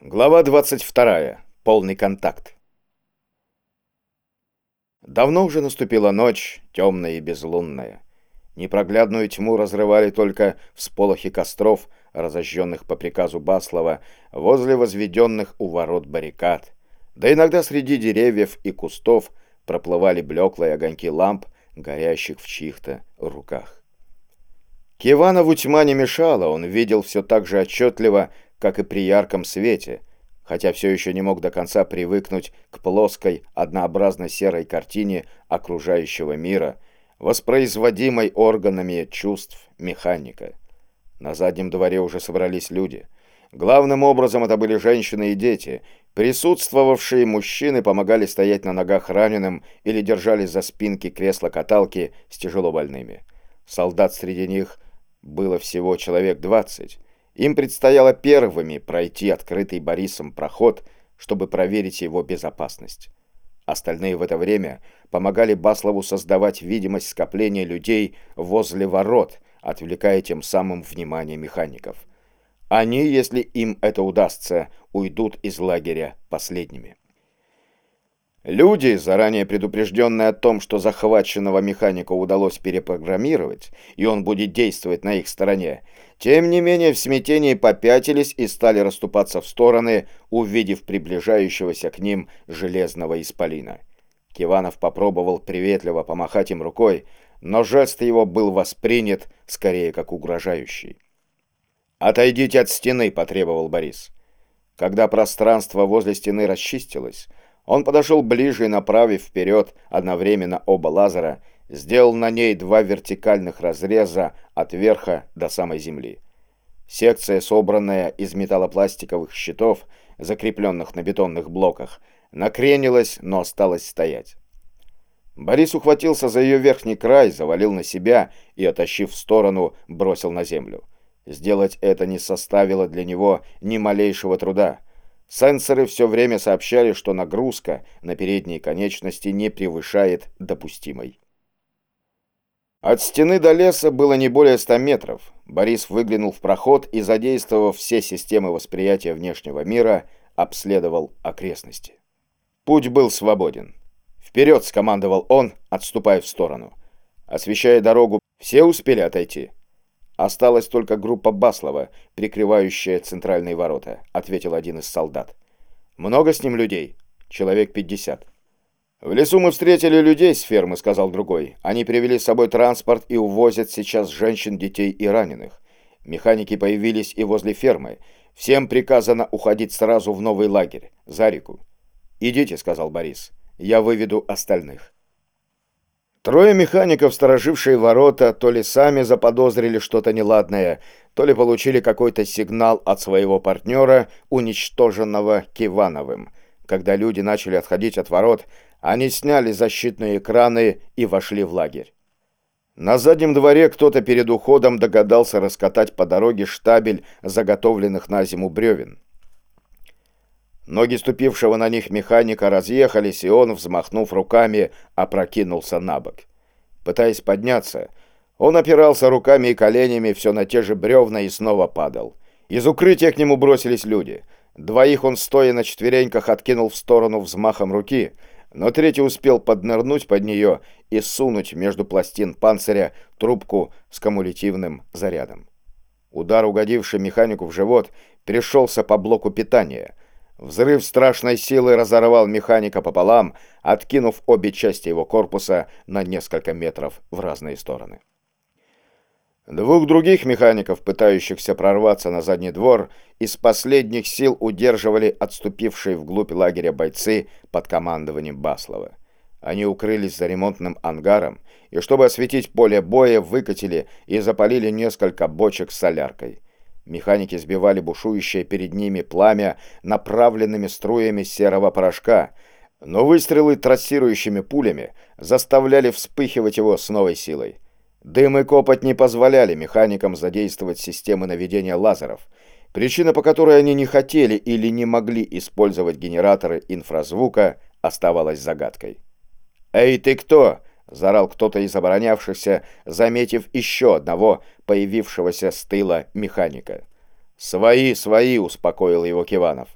Глава 22. Полный контакт. Давно уже наступила ночь, темная и безлунная. Непроглядную тьму разрывали только всполохи костров, разожженных по приказу Баслова, возле возведенных у ворот баррикад. Да иногда среди деревьев и кустов проплывали блеклые огоньки ламп, горящих в чьих-то руках. К Иванову тьма не мешала, он видел все так же отчетливо, как и при ярком свете, хотя все еще не мог до конца привыкнуть к плоской, однообразно серой картине окружающего мира, воспроизводимой органами чувств механика. На заднем дворе уже собрались люди. Главным образом это были женщины и дети. Присутствовавшие мужчины помогали стоять на ногах раненым или держались за спинки кресла-каталки с тяжело больными. Солдат среди них было всего человек двадцать. Им предстояло первыми пройти открытый Борисом проход, чтобы проверить его безопасность. Остальные в это время помогали Баслову создавать видимость скопления людей возле ворот, отвлекая тем самым внимание механиков. Они, если им это удастся, уйдут из лагеря последними. Люди, заранее предупрежденные о том, что захваченного механика удалось перепрограммировать, и он будет действовать на их стороне, тем не менее в смятении попятились и стали расступаться в стороны, увидев приближающегося к ним железного исполина. Киванов попробовал приветливо помахать им рукой, но жест его был воспринят скорее как угрожающий. «Отойдите от стены», — потребовал Борис. Когда пространство возле стены расчистилось, он подошел ближе и, направив вперед одновременно оба лазера, сделал на ней два вертикальных разреза от верха до самой земли. Секция, собранная из металлопластиковых щитов, закрепленных на бетонных блоках, накренилась, но осталась стоять. Борис ухватился за ее верхний край, завалил на себя и, отащив в сторону, бросил на землю. Сделать это не составило для него ни малейшего труда. Сенсоры все время сообщали, что нагрузка на передние конечности не превышает допустимой. От стены до леса было не более ста метров. Борис выглянул в проход и, задействовав все системы восприятия внешнего мира, обследовал окрестности. Путь был свободен. «Вперед!» — скомандовал он, отступая в сторону. Освещая дорогу, все успели отойти. «Осталась только группа Баслова, прикрывающая центральные ворота», — ответил один из солдат. «Много с ним людей?» «Человек пятьдесят». «В лесу мы встретили людей с фермы», — сказал другой. «Они привели с собой транспорт и увозят сейчас женщин, детей и раненых. Механики появились и возле фермы. Всем приказано уходить сразу в новый лагерь, за реку». «Идите», — сказал Борис. «Я выведу остальных». Трое механиков, сторожившие ворота, то ли сами заподозрили что-то неладное, то ли получили какой-то сигнал от своего партнера, уничтоженного Кивановым. Когда люди начали отходить от ворот, они сняли защитные экраны и вошли в лагерь. На заднем дворе кто-то перед уходом догадался раскатать по дороге штабель заготовленных на зиму бревен. Ноги ступившего на них механика разъехались, и он, взмахнув руками, опрокинулся на бок. Пытаясь подняться, он опирался руками и коленями все на те же бревна и снова падал. Из укрытия к нему бросились люди. Двоих он, стоя на четвереньках, откинул в сторону взмахом руки, но третий успел поднырнуть под нее и сунуть между пластин панциря трубку с кумулятивным зарядом. Удар, угодивший механику в живот, перешелся по блоку питания — Взрыв страшной силы разорвал механика пополам, откинув обе части его корпуса на несколько метров в разные стороны. Двух других механиков, пытающихся прорваться на задний двор, из последних сил удерживали отступившие вглубь лагеря бойцы под командованием Баслова. Они укрылись за ремонтным ангаром и, чтобы осветить поле боя, выкатили и запалили несколько бочек с соляркой. Механики сбивали бушующее перед ними пламя направленными струями серого порошка, но выстрелы трассирующими пулями заставляли вспыхивать его с новой силой. Дым и копоть не позволяли механикам задействовать системы наведения лазеров, причина по которой они не хотели или не могли использовать генераторы инфразвука оставалась загадкой. «Эй, ты кто?» — заорал кто-то из оборонявшихся, заметив еще одного появившегося с тыла механика. «Свои, свои!» — успокоил его Киванов.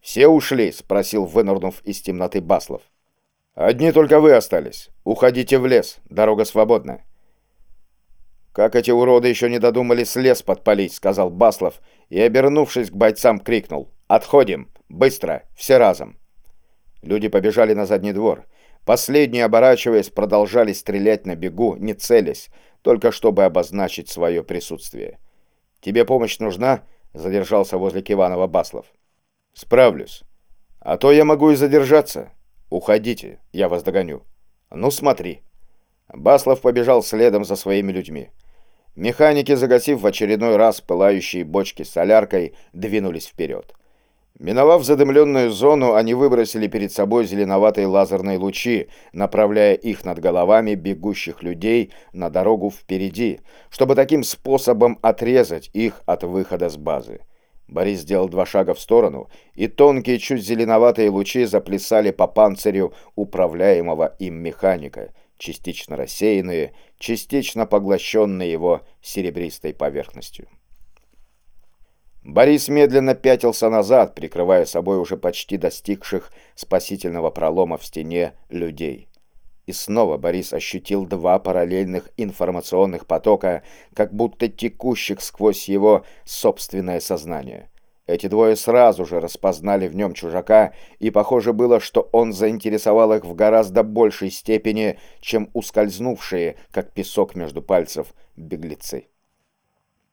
«Все ушли?» — спросил, вынырнув из темноты Баслов. «Одни только вы остались. Уходите в лес, дорога свободна». «Как эти уроды еще не додумались лес подпалить», — сказал Баслов, и, обернувшись к бойцам, крикнул. «Отходим! Быстро! Все разом!» Люди побежали на задний двор. Последние, оборачиваясь, продолжали стрелять на бегу, не целясь, только чтобы обозначить свое присутствие. «Тебе помощь нужна?» — задержался возле Киванова Баслов. «Справлюсь. А то я могу и задержаться. Уходите, я вас догоню. Ну, смотри». Баслов побежал следом за своими людьми. Механики, загасив в очередной раз пылающие бочки с соляркой, двинулись вперед. Миновав задымленную зону, они выбросили перед собой зеленоватые лазерные лучи, направляя их над головами бегущих людей на дорогу впереди, чтобы таким способом отрезать их от выхода с базы. Борис сделал два шага в сторону, и тонкие, чуть зеленоватые лучи заплясали по панцирю управляемого им механика, частично рассеянные, частично поглощенные его серебристой поверхностью. Борис медленно пятился назад, прикрывая собой уже почти достигших спасительного пролома в стене людей. И снова Борис ощутил два параллельных информационных потока, как будто текущих сквозь его собственное сознание. Эти двое сразу же распознали в нем чужака, и похоже было, что он заинтересовал их в гораздо большей степени, чем ускользнувшие, как песок между пальцев, беглецы.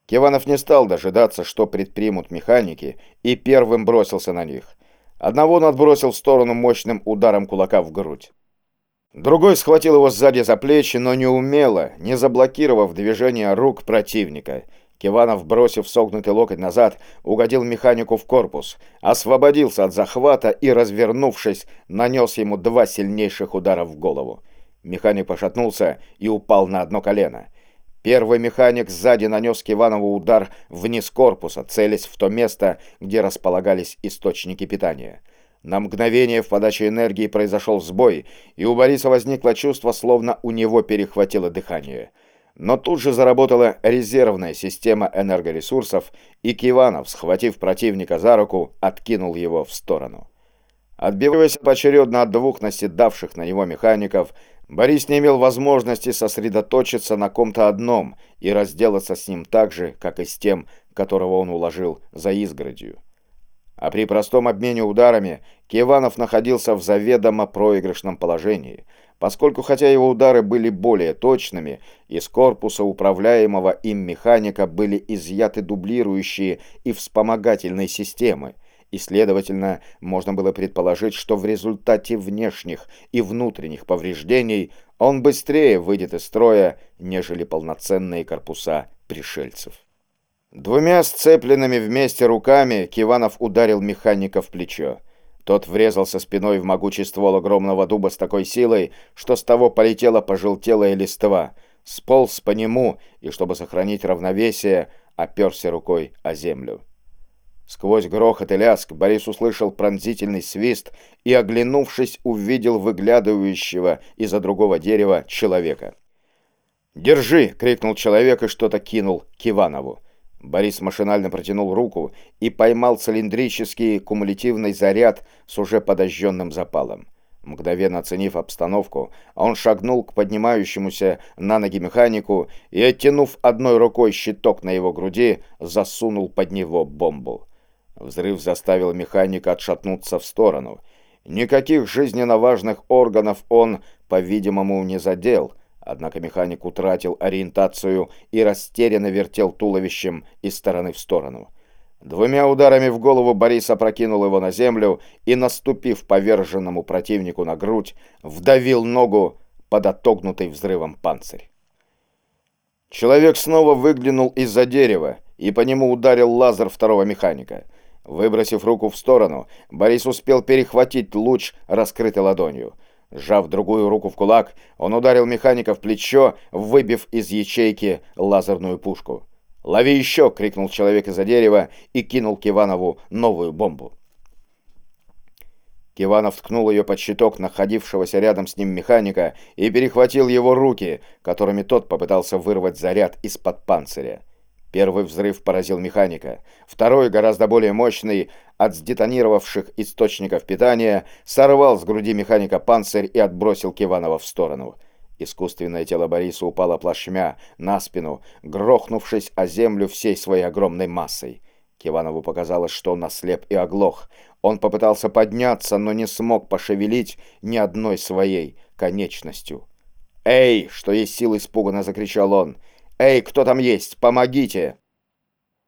Киванов не стал дожидаться, что предпримут механики, и первым бросился на них. Одного он отбросил в сторону мощным ударом кулака в грудь. Другой схватил его сзади за плечи, но не умело, не заблокировав движение рук противника. Киванов, бросив согнутый локоть назад, угодил механику в корпус, освободился от захвата и, развернувшись, нанес ему два сильнейших удара в голову. Механик пошатнулся и упал на одно колено. Первый механик сзади нанес Киванову удар вниз корпуса, целясь в то место, где располагались источники питания. На мгновение в подаче энергии произошел сбой, и у Бориса возникло чувство, словно у него перехватило дыхание. Но тут же заработала резервная система энергоресурсов, и Киванов, схватив противника за руку, откинул его в сторону. Отбиваясь поочередно от двух наседавших на него механиков, Борис не имел возможности сосредоточиться на ком-то одном и разделаться с ним так же, как и с тем, которого он уложил за изгородью. А при простом обмене ударами Киванов находился в заведомо проигрышном положении, поскольку хотя его удары были более точными, из корпуса управляемого им механика были изъяты дублирующие и вспомогательные системы, и, следовательно, можно было предположить, что в результате внешних и внутренних повреждений он быстрее выйдет из строя, нежели полноценные корпуса пришельцев. Двумя сцепленными вместе руками Киванов ударил механика в плечо. Тот врезался спиной в могучий ствол огромного дуба с такой силой, что с того полетела пожелтелая листва, сполз по нему и, чтобы сохранить равновесие, оперся рукой о землю. Сквозь грохот и ляск Борис услышал пронзительный свист и, оглянувшись, увидел выглядывающего из-за другого дерева человека. «Держи!» — крикнул человек и что-то кинул к Иванову. Борис машинально протянул руку и поймал цилиндрический кумулятивный заряд с уже подожженным запалом. Мгновенно оценив обстановку, он шагнул к поднимающемуся на ноги механику и, оттянув одной рукой щиток на его груди, засунул под него бомбу. Взрыв заставил механика отшатнуться в сторону. Никаких жизненно важных органов он, по-видимому, не задел, однако механик утратил ориентацию и растерянно вертел туловищем из стороны в сторону. Двумя ударами в голову Борис опрокинул его на землю и, наступив поверженному противнику на грудь, вдавил ногу под отогнутый взрывом панцирь. Человек снова выглянул из-за дерева, и по нему ударил лазер второго механика — Выбросив руку в сторону, Борис успел перехватить луч, раскрытой ладонью. Сжав другую руку в кулак, он ударил механика в плечо, выбив из ячейки лазерную пушку. «Лови еще!» — крикнул человек из-за дерева и кинул Киванову новую бомбу. Киванов ткнул ее под щиток находившегося рядом с ним механика и перехватил его руки, которыми тот попытался вырвать заряд из-под панциря. Первый взрыв поразил механика. Второй, гораздо более мощный, от сдетонировавших источников питания, сорвал с груди механика панцирь и отбросил Киванова в сторону. Искусственное тело Бориса упало плашмя на спину, грохнувшись о землю всей своей огромной массой. Киванову показалось, что он ослеп и оглох. Он попытался подняться, но не смог пошевелить ни одной своей конечностью. «Эй!» — что есть сил испуганно закричал он. «Эй, кто там есть? Помогите!»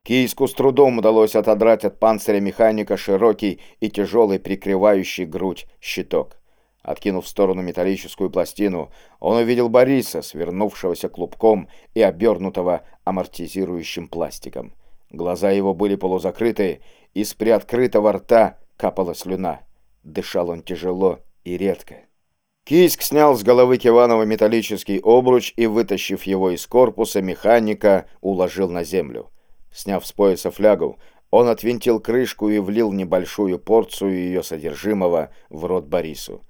Кийску с трудом удалось отодрать от панциря механика широкий и тяжелый прикрывающий грудь щиток. Откинув в сторону металлическую пластину, он увидел Бориса, свернувшегося клубком и обернутого амортизирующим пластиком. Глаза его были полузакрыты, из приоткрытого рта капала слюна. Дышал он тяжело и редко. Кийск снял с головы Киванова металлический обруч и, вытащив его из корпуса, механика уложил на землю. Сняв с пояса флягу, он отвинтил крышку и влил небольшую порцию ее содержимого в рот Борису.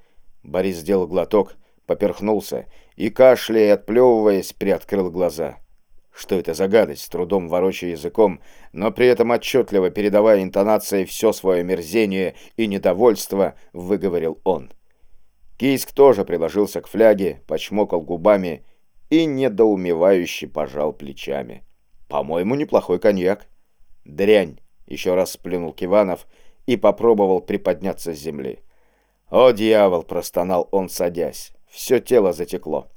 Борис сделал глоток, поперхнулся и, кашляя и отплевываясь, приоткрыл глаза. Что это за гадость, с трудом ворочая языком, но при этом отчетливо передавая интонацией все свое мерзение и недовольство, выговорил он. Кийск тоже приложился к фляге, почмокал губами и недоумевающе пожал плечами. «По-моему, неплохой коньяк». «Дрянь!» — еще раз сплюнул Киванов и попробовал приподняться с земли. «О, дьявол!» — простонал он, садясь. Все тело затекло.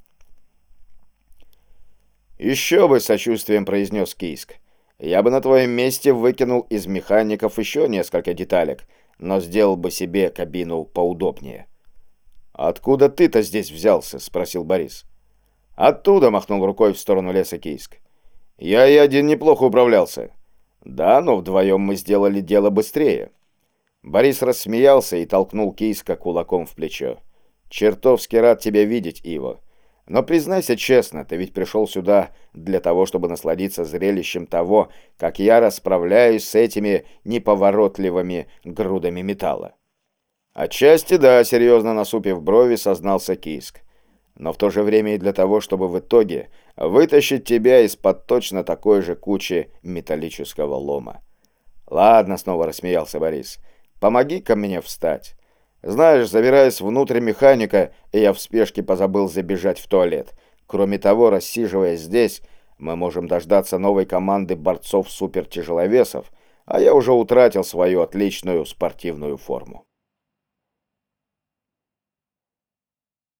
«Еще бы!» — сочувствием произнес Кийск. «Я бы на твоем месте выкинул из механиков еще несколько деталек, но сделал бы себе кабину поудобнее». «Откуда ты-то здесь взялся?» — спросил Борис. «Оттуда», — махнул рукой в сторону леса Кийск. «Я и один неплохо управлялся». «Да, но вдвоем мы сделали дело быстрее». Борис рассмеялся и толкнул Кийска кулаком в плечо. «Чертовски рад тебя видеть, Иво. Но признайся честно, ты ведь пришел сюда для того, чтобы насладиться зрелищем того, как я расправляюсь с этими неповоротливыми грудами металла». Отчасти да, серьезно насупив брови, сознался Киск. Но в то же время и для того, чтобы в итоге вытащить тебя из-под точно такой же кучи металлического лома. Ладно, снова рассмеялся Борис. Помоги-ка мне встать. Знаешь, забираясь внутрь механика, я в спешке позабыл забежать в туалет. Кроме того, рассиживаясь здесь, мы можем дождаться новой команды борцов-супертяжеловесов, а я уже утратил свою отличную спортивную форму.